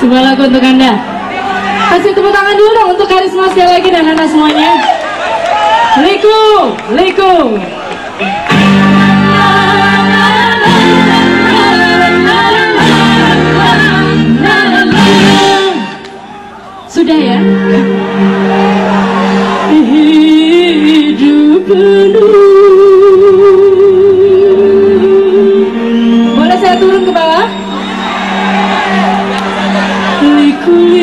Sebuah lagu untuk anda. Kasih tepuk tangan dulu dong untuk karisma sekali lagi dan anda semuanya. Liku, Liku Mm-hmm.